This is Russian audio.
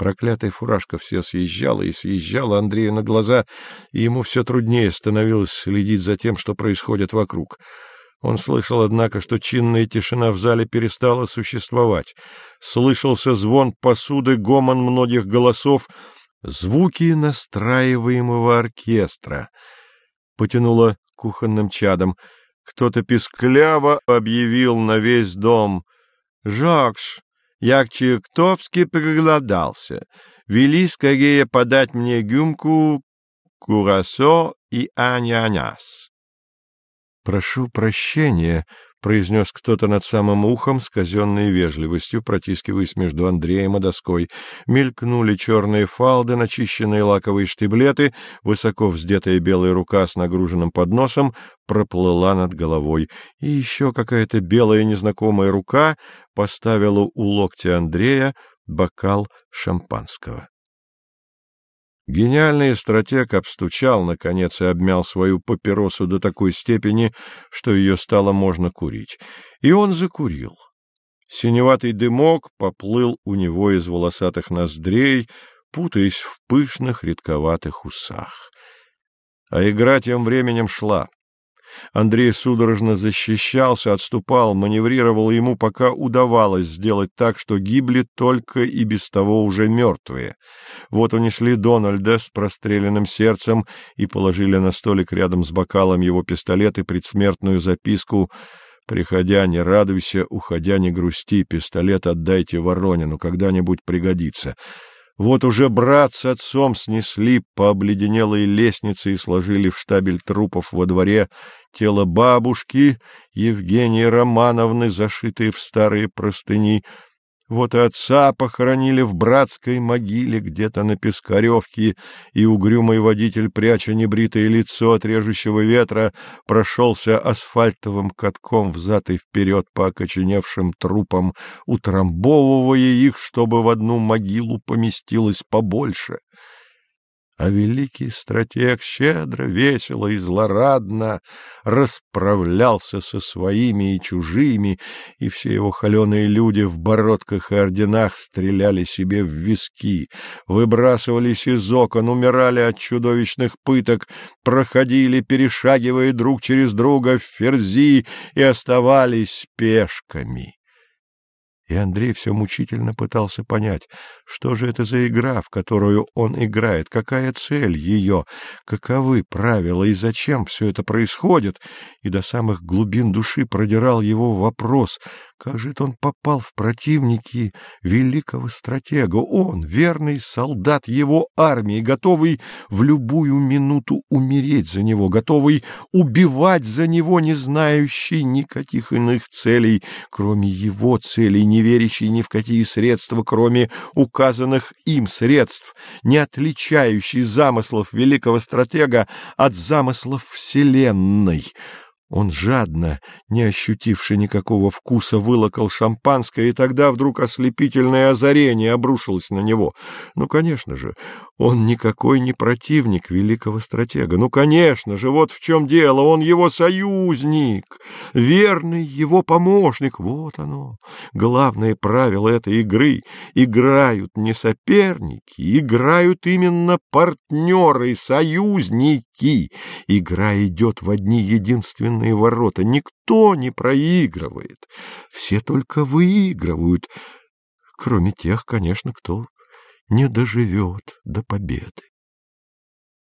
Проклятая фуражка все съезжала и съезжала Андрею на глаза, и ему все труднее становилось следить за тем, что происходит вокруг. Он слышал, однако, что чинная тишина в зале перестала существовать. Слышался звон посуды, гомон многих голосов, звуки настраиваемого оркестра. Потянуло кухонным чадом. Кто-то пискляво объявил на весь дом. — Жакш, я чертовски проголодался. Вели скорее подать мне гюмку курасо и анянас. — Прошу прощения, — произнес кто-то над самым ухом с казенной вежливостью, протискиваясь между Андреем и доской. Мелькнули черные фалды, начищенные лаковые штиблеты, высоко вздетая белая рука с нагруженным подносом проплыла над головой, и еще какая-то белая незнакомая рука поставила у локтя Андрея бокал шампанского. Гениальный стратег обстучал, наконец, и обмял свою папиросу до такой степени, что ее стало можно курить. И он закурил. Синеватый дымок поплыл у него из волосатых ноздрей, путаясь в пышных редковатых усах. А игра тем временем шла. Андрей судорожно защищался, отступал, маневрировал ему, пока удавалось сделать так, что гибли только и без того уже мертвые. Вот унесли Дональда с простреленным сердцем и положили на столик рядом с бокалом его пистолет и предсмертную записку «Приходя, не радуйся, уходя, не грусти, пистолет отдайте Воронину, когда-нибудь пригодится». Вот уже брат с отцом снесли по обледенелой лестнице и сложили в штабель трупов во дворе тело бабушки Евгении Романовны, зашитые в старые простыни. Вот и отца похоронили в братской могиле где-то на Пискаревке, и угрюмый водитель, пряча небритое лицо от режущего ветра, прошелся асфальтовым катком взад и вперед по окоченевшим трупам, утрамбовывая их, чтобы в одну могилу поместилось побольше а великий стратег щедро, весело и злорадно расправлялся со своими и чужими, и все его холеные люди в бородках и орденах стреляли себе в виски, выбрасывались из окон, умирали от чудовищных пыток, проходили, перешагивая друг через друга в ферзи и оставались пешками. И Андрей все мучительно пытался понять, что же это за игра, в которую он играет, какая цель ее, каковы правила и зачем все это происходит, и до самых глубин души продирал его вопрос, как же это он попал в противники великого стратега? Он, верный солдат его армии, готовый в любую минуту умереть за него, готовый убивать за него, не знающий никаких иных целей, кроме его целей, не верящий ни в какие средства, кроме указанных им средств, не отличающий замыслов великого стратега от замыслов Вселенной — он жадно, не ощутивший никакого вкуса, вылокал шампанское, и тогда вдруг ослепительное озарение обрушилось на него. Ну, конечно же, он никакой не противник великого стратега. Ну, конечно же, вот в чем дело, он его союзник, верный его помощник. Вот оно, главное правило этой игры. Играют не соперники, играют именно партнеры, союзники. Игра идет в одни единственные ворота. Никто не проигрывает. Все только выигрывают, кроме тех, конечно, кто не доживет до победы.